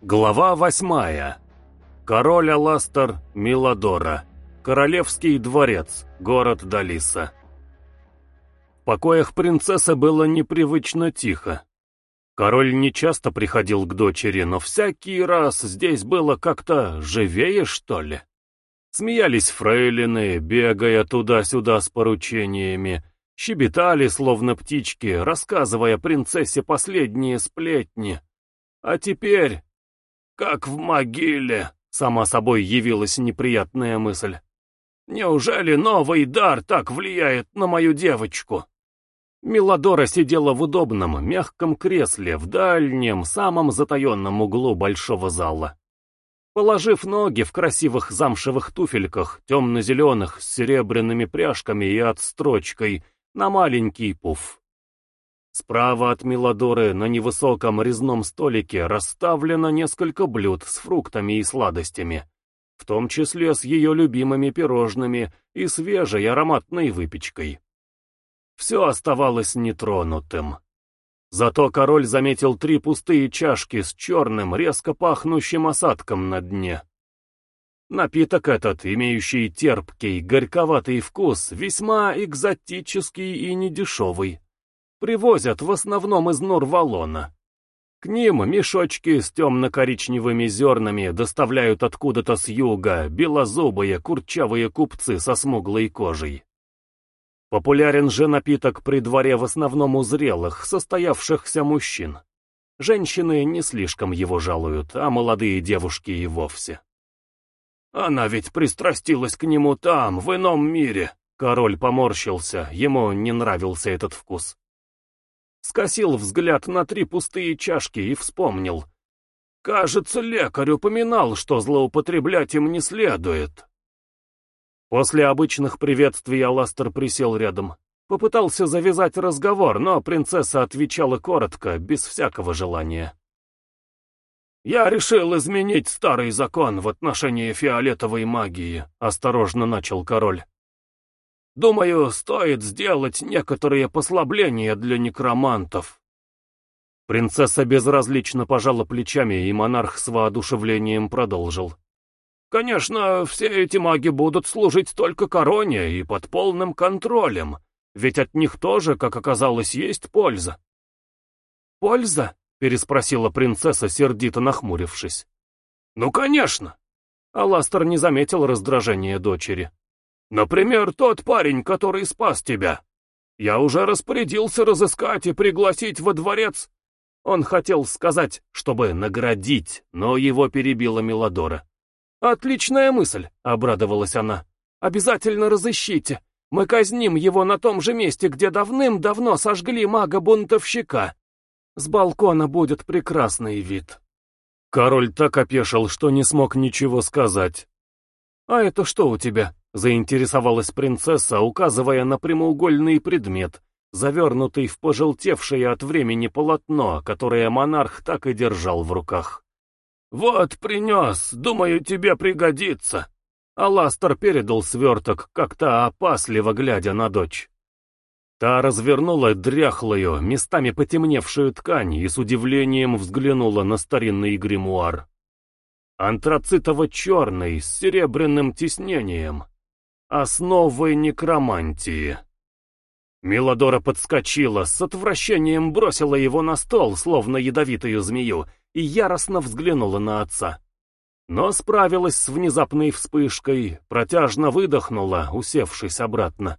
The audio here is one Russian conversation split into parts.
Глава восьмая. Король Аластер, Миладора. Королевский дворец, город Далиса. В покоях принцессы было непривычно тихо. Король не часто приходил к дочери, но всякий раз здесь было как-то живее, что ли. Смеялись фрейлины, бегая туда-сюда с поручениями, щебетали, словно птички, рассказывая принцессе последние сплетни. А теперь как в могиле, сама собой явилась неприятная мысль. Неужели новый дар так влияет на мою девочку? Миладора сидела в удобном, мягком кресле в дальнем, самом затаенном углу большого зала. Положив ноги в красивых замшевых туфельках, темно-зеленых, с серебряными пряжками и отстрочкой, на маленький пуф. Справа от Миладоры на невысоком резном столике расставлено несколько блюд с фруктами и сладостями, в том числе с ее любимыми пирожными и свежей ароматной выпечкой. Все оставалось нетронутым. Зато король заметил три пустые чашки с черным, резко пахнущим осадком на дне. Напиток этот, имеющий терпкий, горьковатый вкус, весьма экзотический и недешевый привозят в основном из Нурвалона. К ним мешочки с темно-коричневыми зернами доставляют откуда-то с юга белозубые курчавые купцы со смуглой кожей. Популярен же напиток при дворе в основном у зрелых, состоявшихся мужчин. Женщины не слишком его жалуют, а молодые девушки и вовсе. Она ведь пристрастилась к нему там, в ином мире. Король поморщился, ему не нравился этот вкус. Скосил взгляд на три пустые чашки и вспомнил. Кажется, лекарь упоминал, что злоупотреблять им не следует. После обычных приветствий Аластер присел рядом. Попытался завязать разговор, но принцесса отвечала коротко, без всякого желания. «Я решил изменить старый закон в отношении фиолетовой магии», — осторожно начал король. Думаю, стоит сделать некоторые послабления для некромантов. Принцесса безразлично пожала плечами, и монарх с воодушевлением продолжил. Конечно, все эти маги будут служить только короне и под полным контролем, ведь от них тоже, как оказалось, есть польза. «Польза?» — переспросила принцесса, сердито нахмурившись. «Ну, конечно!» Аластер не заметил раздражения дочери. Например, тот парень, который спас тебя. Я уже распорядился разыскать и пригласить во дворец. Он хотел сказать, чтобы наградить, но его перебила Мелодора. «Отличная мысль», — обрадовалась она. «Обязательно разыщите. Мы казним его на том же месте, где давным-давно сожгли мага-бунтовщика. С балкона будет прекрасный вид». Король так опешил, что не смог ничего сказать. «А это что у тебя?» Заинтересовалась принцесса, указывая на прямоугольный предмет, завернутый в пожелтевшее от времени полотно, которое монарх так и держал в руках. «Вот принес, думаю, тебе пригодится». Аластер передал сверток, как-то опасливо глядя на дочь. Та развернула дряхлую, местами потемневшую ткань и с удивлением взглянула на старинный гримуар. Антрацитово-черный, с серебряным тиснением. Основы некромантии. Милодора подскочила, с отвращением бросила его на стол, словно ядовитую змею, и яростно взглянула на отца. Но справилась с внезапной вспышкой, протяжно выдохнула, усевшись обратно.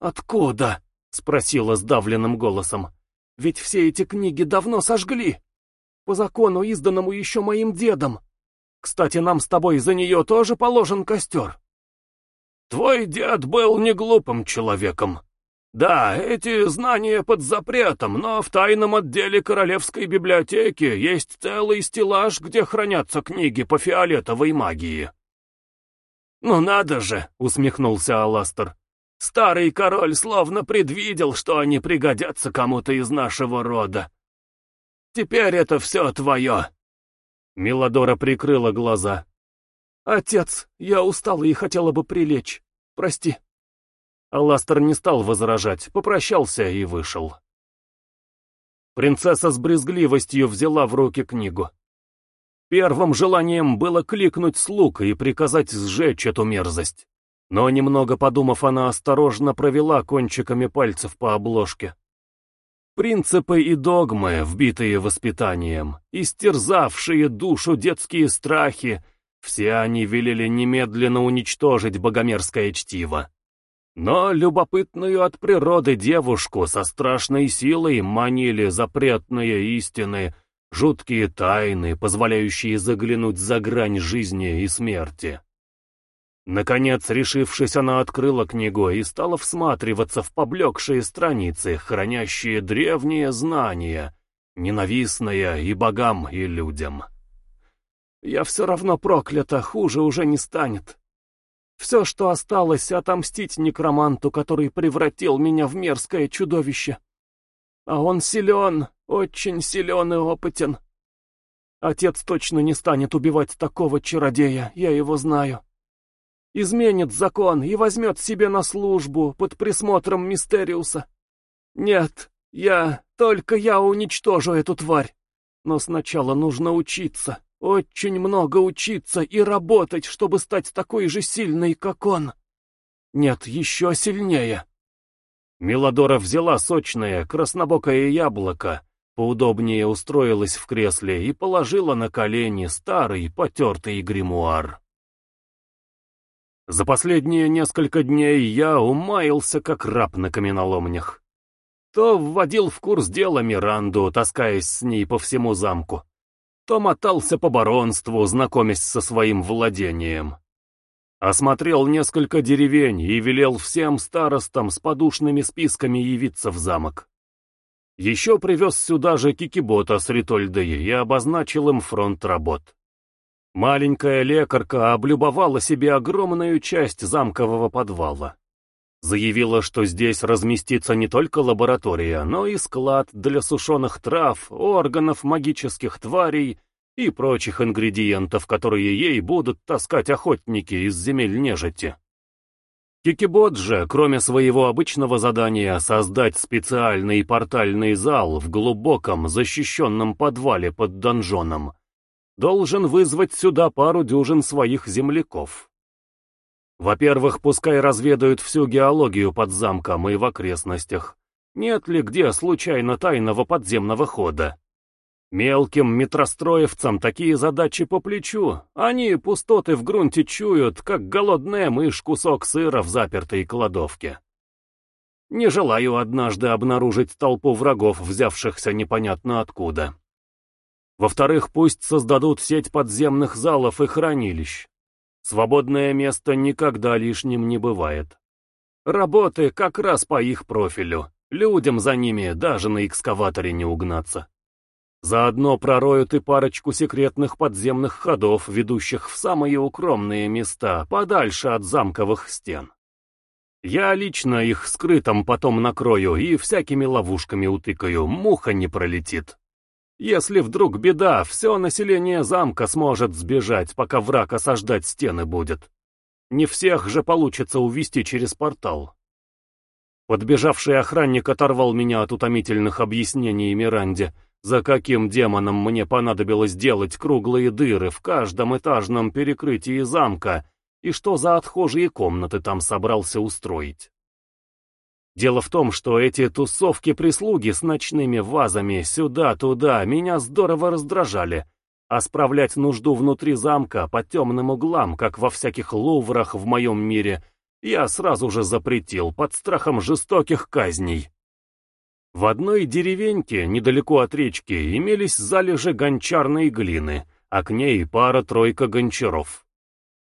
«Откуда?» — спросила сдавленным голосом. «Ведь все эти книги давно сожгли. По закону, изданному еще моим дедом. Кстати, нам с тобой за нее тоже положен костер». Твой дед был не глупым человеком. Да, эти знания под запретом, но в тайном отделе Королевской библиотеки есть целый стеллаж, где хранятся книги по фиолетовой магии. «Ну надо же!» — усмехнулся Аластер. «Старый король словно предвидел, что они пригодятся кому-то из нашего рода. Теперь это все твое!» Миладора прикрыла глаза. «Отец, я устала и хотела бы прилечь. Прости». Аластер не стал возражать, попрощался и вышел. Принцесса с брезгливостью взяла в руки книгу. Первым желанием было кликнуть слуг и приказать сжечь эту мерзость. Но немного подумав, она осторожно провела кончиками пальцев по обложке. Принципы и догмы, вбитые воспитанием, истерзавшие душу детские страхи, все они велели немедленно уничтожить богомерзкое чтиво. Но любопытную от природы девушку со страшной силой манили запретные истины, жуткие тайны, позволяющие заглянуть за грань жизни и смерти. Наконец, решившись, она открыла книгу и стала всматриваться в поблекшие страницы, хранящие древние знания, ненавистные и богам, и людям. «Я все равно проклята, хуже уже не станет. Все, что осталось, отомстить некроманту, который превратил меня в мерзкое чудовище. А он силен, очень силен и опытен. Отец точно не станет убивать такого чародея, я его знаю» изменит закон и возьмет себе на службу под присмотром Мистериуса. Нет, я, только я уничтожу эту тварь. Но сначала нужно учиться, очень много учиться и работать, чтобы стать такой же сильной, как он. Нет, еще сильнее. Мелодора взяла сочное, краснобокое яблоко, поудобнее устроилась в кресле и положила на колени старый, потертый гримуар. За последние несколько дней я умаился как раб на каменоломнях. То вводил в курс дела Миранду, таскаясь с ней по всему замку, то мотался по баронству, знакомясь со своим владением. Осмотрел несколько деревень и велел всем старостам с подушными списками явиться в замок. Еще привез сюда же Кикибота с Ритольдой и обозначил им фронт работ. Маленькая лекарка облюбовала себе огромную часть замкового подвала. Заявила, что здесь разместится не только лаборатория, но и склад для сушеных трав, органов магических тварей и прочих ингредиентов, которые ей будут таскать охотники из земель нежити. Кикибот же, кроме своего обычного задания создать специальный портальный зал в глубоком защищенном подвале под донжоном, должен вызвать сюда пару дюжин своих земляков. Во-первых, пускай разведают всю геологию под замком и в окрестностях. Нет ли где случайно тайного подземного хода? Мелким метростроевцам такие задачи по плечу. Они пустоты в грунте чуют, как голодная мышь кусок сыра в запертой кладовке. Не желаю однажды обнаружить толпу врагов, взявшихся непонятно откуда. Во-вторых, пусть создадут сеть подземных залов и хранилищ. Свободное место никогда лишним не бывает. Работы как раз по их профилю. Людям за ними даже на экскаваторе не угнаться. Заодно пророют и парочку секретных подземных ходов, ведущих в самые укромные места, подальше от замковых стен. Я лично их скрытым потом накрою и всякими ловушками утыкаю, муха не пролетит. Если вдруг беда, все население замка сможет сбежать, пока враг осаждать стены будет. Не всех же получится увести через портал. Подбежавший охранник оторвал меня от утомительных объяснений Миранде, за каким демоном мне понадобилось делать круглые дыры в каждом этажном перекрытии замка и что за отхожие комнаты там собрался устроить. Дело в том, что эти тусовки прислуги с ночными вазами сюда-туда меня здорово раздражали, а справлять нужду внутри замка по темным углам, как во всяких луврах в моем мире, я сразу же запретил под страхом жестоких казней. В одной деревеньке, недалеко от речки, имелись залежи гончарной глины, а к ней пара-тройка гончаров.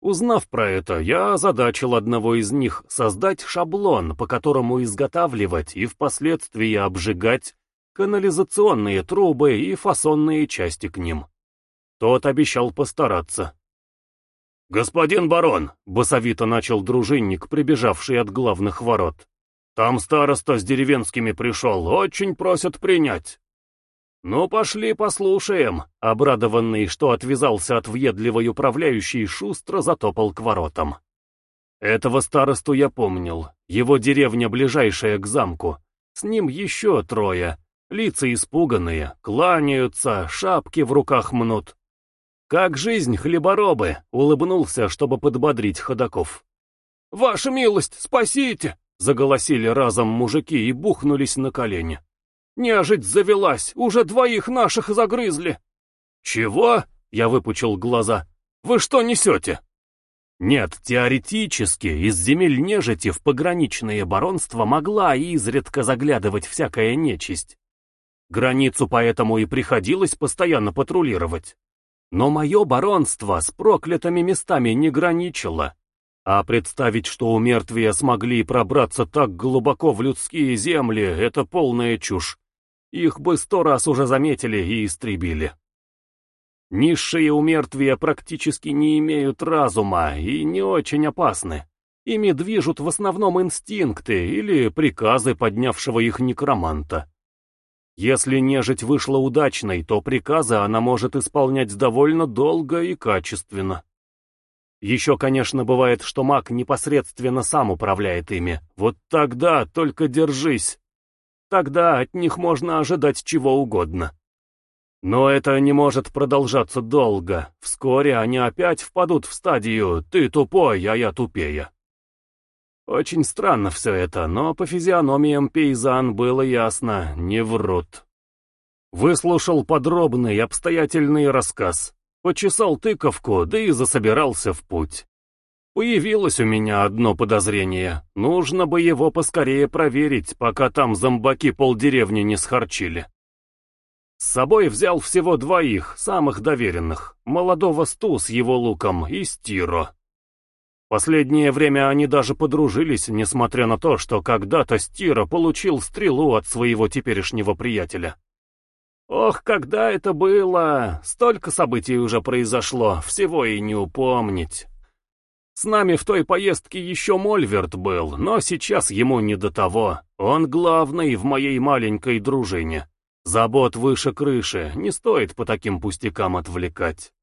Узнав про это, я озадачил одного из них создать шаблон, по которому изготавливать и впоследствии обжигать канализационные трубы и фасонные части к ним. Тот обещал постараться. «Господин барон», — басовито начал дружинник, прибежавший от главных ворот, — «там староста с деревенскими пришел, очень просят принять». «Ну, пошли послушаем», — обрадованный, что отвязался от въедливой управляющей, шустро затопал к воротам. Этого старосту я помнил, его деревня ближайшая к замку. С ним еще трое, лица испуганные, кланяются, шапки в руках мнут. «Как жизнь, хлеборобы!» — улыбнулся, чтобы подбодрить ходаков. «Ваша милость, спасите!» — заголосили разом мужики и бухнулись на колени. «Нежить завелась, уже двоих наших загрызли!» «Чего?» — я выпучил глаза. «Вы что несете?» Нет, теоретически, из земель нежити в пограничные баронства могла изредка заглядывать всякая нечисть. Границу поэтому и приходилось постоянно патрулировать. Но мое баронство с проклятыми местами не граничило. А представить, что у мертвия смогли пробраться так глубоко в людские земли, это полная чушь. Их бы сто раз уже заметили и истребили. Низшие умертвия практически не имеют разума и не очень опасны. Ими движут в основном инстинкты или приказы поднявшего их некроманта. Если нежить вышла удачной, то приказы она может исполнять довольно долго и качественно. Еще, конечно, бывает, что маг непосредственно сам управляет ими. Вот тогда только держись. Тогда от них можно ожидать чего угодно. Но это не может продолжаться долго. Вскоре они опять впадут в стадию «ты тупой, а я тупее». Очень странно все это, но по физиономиям пейзан было ясно, не врут. Выслушал подробный обстоятельный рассказ, почесал тыковку, да и засобирался в путь. Появилось у меня одно подозрение, нужно бы его поскорее проверить, пока там зомбаки полдеревни не схарчили. С собой взял всего двоих, самых доверенных, молодого Сту с его луком и Стиро. Последнее время они даже подружились, несмотря на то, что когда-то Стира получил стрелу от своего теперешнего приятеля. Ох, когда это было! Столько событий уже произошло, всего и не упомнить. С нами в той поездке еще Мольверт был, но сейчас ему не до того. Он главный в моей маленькой дружине. Забот выше крыши, не стоит по таким пустякам отвлекать.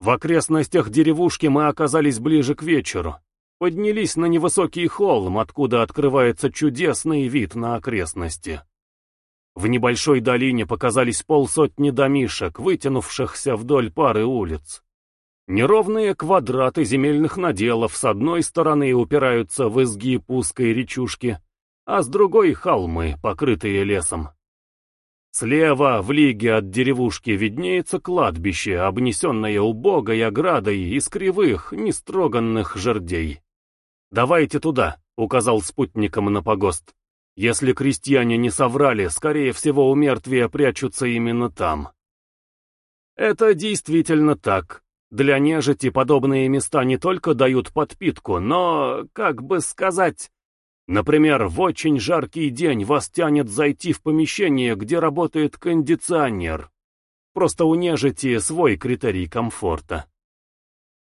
В окрестностях деревушки мы оказались ближе к вечеру. Поднялись на невысокий холм, откуда открывается чудесный вид на окрестности. В небольшой долине показались полсотни домишек, вытянувшихся вдоль пары улиц. Неровные квадраты земельных наделов с одной стороны упираются в изгиб узкой речушки, а с другой — холмы, покрытые лесом. Слева, в лиге от деревушки, виднеется кладбище, обнесенное убогой оградой из кривых, нестроганных жердей. «Давайте туда», — указал спутником на погост. «Если крестьяне не соврали, скорее всего, у мертвия прячутся именно там». Это действительно так. Для нежити подобные места не только дают подпитку, но, как бы сказать, Например, в очень жаркий день вас тянет зайти в помещение, где работает кондиционер. Просто у нежити свой критерий комфорта.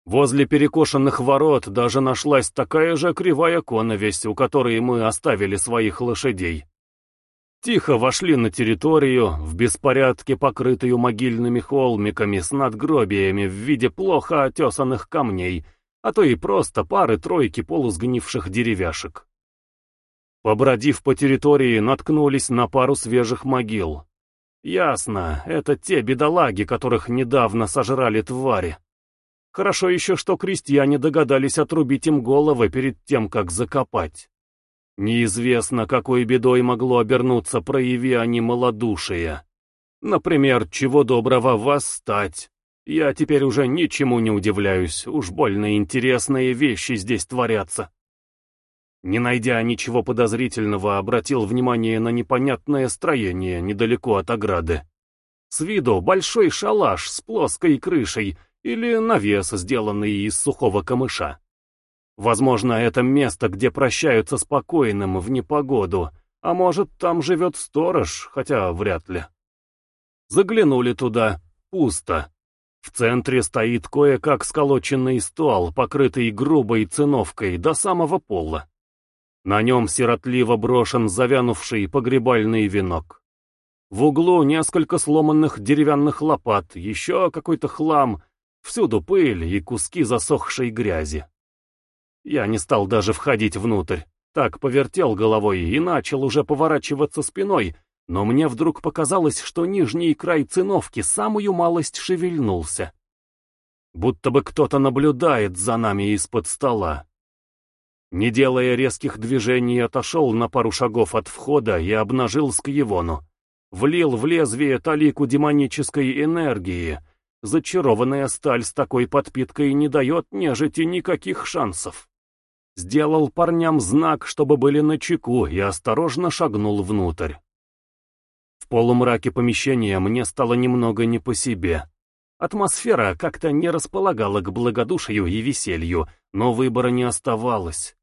Возле перекошенных ворот даже нашлась такая же кривая коновесь, у которой мы оставили своих лошадей. Тихо вошли на территорию, в беспорядке покрытую могильными холмиками с надгробиями в виде плохо отесанных камней, а то и просто пары-тройки полусгнивших деревяшек. Побродив по территории, наткнулись на пару свежих могил. Ясно, это те бедолаги, которых недавно сожрали твари. Хорошо еще, что крестьяне догадались отрубить им головы перед тем, как закопать. Неизвестно, какой бедой могло обернуться, прояви они малодушие. Например, чего доброго восстать. Я теперь уже ничему не удивляюсь, уж больно интересные вещи здесь творятся. Не найдя ничего подозрительного, обратил внимание на непонятное строение недалеко от ограды. С виду большой шалаш с плоской крышей или навес, сделанный из сухого камыша. Возможно, это место, где прощаются спокойным в непогоду, а может, там живет сторож, хотя вряд ли. Заглянули туда. Пусто. В центре стоит кое-как сколоченный стол, покрытый грубой циновкой до самого пола. На нем сиротливо брошен завянувший погребальный венок. В углу несколько сломанных деревянных лопат, еще какой-то хлам, всюду пыль и куски засохшей грязи. Я не стал даже входить внутрь, так повертел головой и начал уже поворачиваться спиной, но мне вдруг показалось, что нижний край циновки самую малость шевельнулся. Будто бы кто-то наблюдает за нами из-под стола. Не делая резких движений, отошел на пару шагов от входа и обнажил скьевону. Влил в лезвие талику демонической энергии. Зачарованная сталь с такой подпиткой не дает нежити никаких шансов. Сделал парням знак, чтобы были начеку, и осторожно шагнул внутрь. В полумраке помещения мне стало немного не по себе. Атмосфера как-то не располагала к благодушию и веселью, но выбора не оставалось.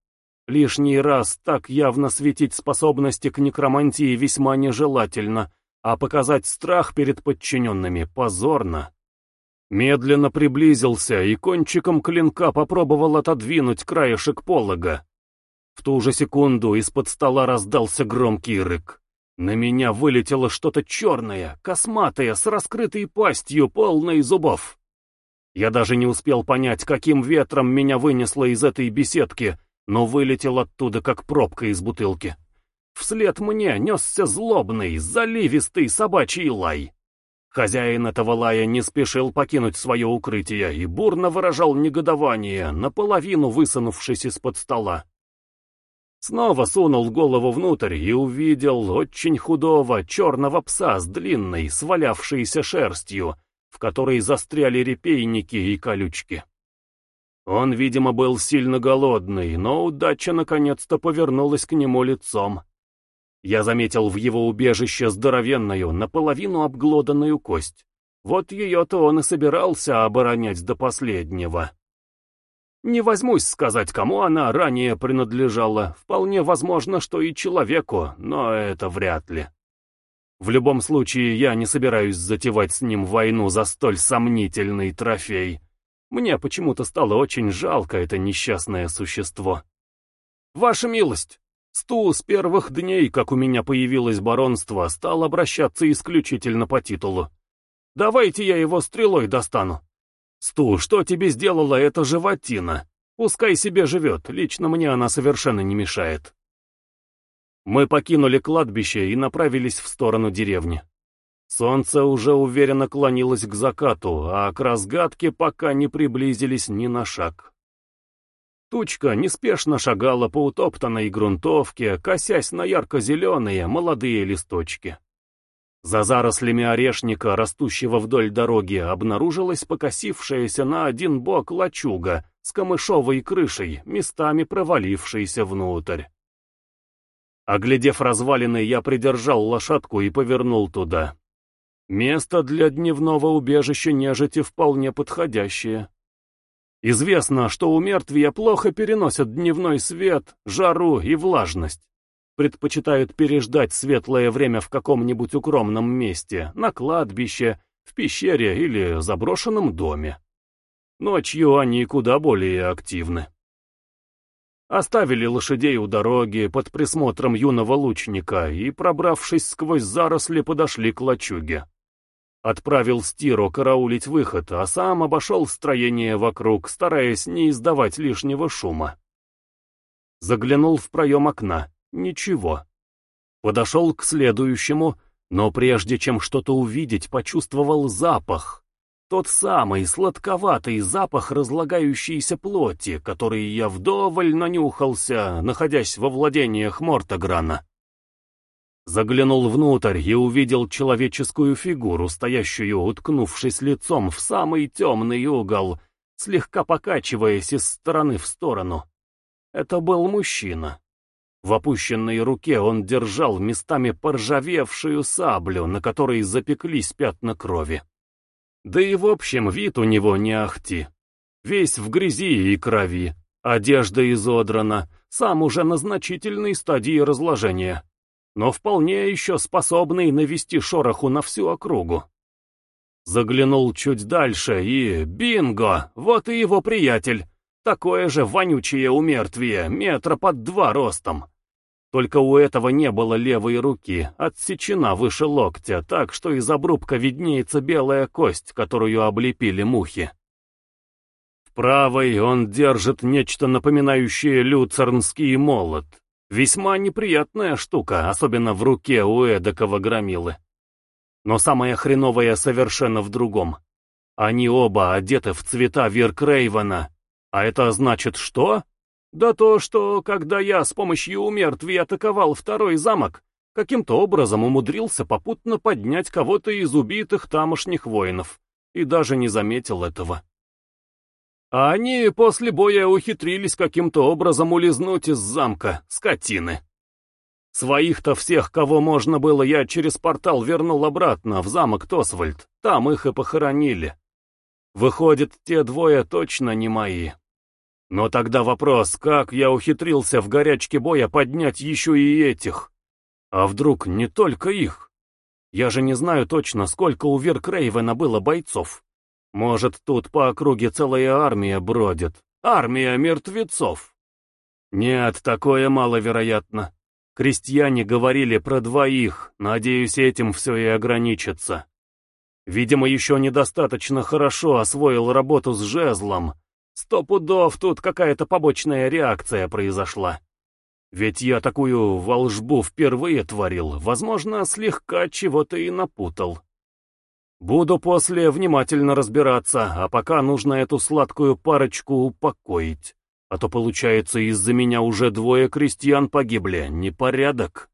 Лишний раз так явно светить способности к некромантии весьма нежелательно, а показать страх перед подчиненными позорно. Медленно приблизился и кончиком клинка попробовал отодвинуть краешек полога. В ту же секунду из-под стола раздался громкий рык. На меня вылетело что-то черное, косматое, с раскрытой пастью, полной зубов. Я даже не успел понять, каким ветром меня вынесло из этой беседки, но вылетел оттуда, как пробка из бутылки. Вслед мне несся злобный, заливистый собачий лай. Хозяин этого лая не спешил покинуть свое укрытие и бурно выражал негодование, наполовину высунувшись из-под стола. Снова сунул голову внутрь и увидел очень худого черного пса с длинной, свалявшейся шерстью, в которой застряли репейники и колючки. Он, видимо, был сильно голодный, но удача наконец-то повернулась к нему лицом. Я заметил в его убежище здоровенную, наполовину обглоданную кость. Вот ее-то он и собирался оборонять до последнего. Не возьмусь сказать, кому она ранее принадлежала. Вполне возможно, что и человеку, но это вряд ли. В любом случае, я не собираюсь затевать с ним войну за столь сомнительный трофей. Мне почему-то стало очень жалко это несчастное существо. Ваша милость, Сту с первых дней, как у меня появилось баронство, стал обращаться исключительно по титулу. Давайте я его стрелой достану. Сту, что тебе сделала эта животина? Пускай себе живет, лично мне она совершенно не мешает. Мы покинули кладбище и направились в сторону деревни. Солнце уже уверенно клонилось к закату, а к разгадке пока не приблизились ни на шаг. Тучка неспешно шагала по утоптанной грунтовке, косясь на ярко-зеленые молодые листочки. За зарослями орешника, растущего вдоль дороги, обнаружилась покосившаяся на один бок лачуга с камышовой крышей, местами провалившейся внутрь. Оглядев развалины, я придержал лошадку и повернул туда. Место для дневного убежища нежити вполне подходящее. Известно, что у мертвия плохо переносят дневной свет, жару и влажность. Предпочитают переждать светлое время в каком-нибудь укромном месте, на кладбище, в пещере или заброшенном доме. Ночью они куда более активны. Оставили лошадей у дороги под присмотром юного лучника и, пробравшись сквозь заросли, подошли к лачуге. Отправил Стиро караулить выход, а сам обошел строение вокруг, стараясь не издавать лишнего шума. Заглянул в проем окна. Ничего. Подошел к следующему, но прежде чем что-то увидеть, почувствовал запах. Тот самый сладковатый запах разлагающейся плоти, который я вдоволь нанюхался, находясь во владениях Мортограна. Заглянул внутрь и увидел человеческую фигуру, стоящую, уткнувшись лицом в самый темный угол, слегка покачиваясь из стороны в сторону. Это был мужчина. В опущенной руке он держал местами поржавевшую саблю, на которой запеклись пятна крови. Да и в общем вид у него не ахти. Весь в грязи и крови, одежда изодрана, сам уже на значительной стадии разложения но вполне еще способный навести шороху на всю округу. Заглянул чуть дальше и... Бинго! Вот и его приятель. Такое же вонючее умертвие, метра под два ростом. Только у этого не было левой руки, отсечена выше локтя, так что из обрубка виднеется белая кость, которую облепили мухи. В правой он держит нечто напоминающее люцернский молот, Весьма неприятная штука, особенно в руке у эдакого громилы. Но самое хреновое совершенно в другом. Они оба одеты в цвета Виркрейвена. А это значит что? Да то, что, когда я с помощью умертвий атаковал второй замок, каким-то образом умудрился попутно поднять кого-то из убитых тамошних воинов, и даже не заметил этого. А они после боя ухитрились каким-то образом улизнуть из замка, скотины. Своих-то всех, кого можно было, я через портал вернул обратно в замок Тосвальд, там их и похоронили. Выходит, те двое точно не мои. Но тогда вопрос, как я ухитрился в горячке боя поднять еще и этих? А вдруг не только их? Я же не знаю точно, сколько у Веркрейвена было бойцов. Может, тут по округе целая армия бродит. Армия мертвецов. Нет, такое маловероятно. Крестьяне говорили про двоих, надеюсь, этим все и ограничится. Видимо, еще недостаточно хорошо освоил работу с жезлом, Сто пудов тут какая-то побочная реакция произошла. Ведь я такую волжбу впервые творил, возможно, слегка чего-то и напутал. Буду после внимательно разбираться, а пока нужно эту сладкую парочку упокоить. А то, получается, из-за меня уже двое крестьян погибли, непорядок.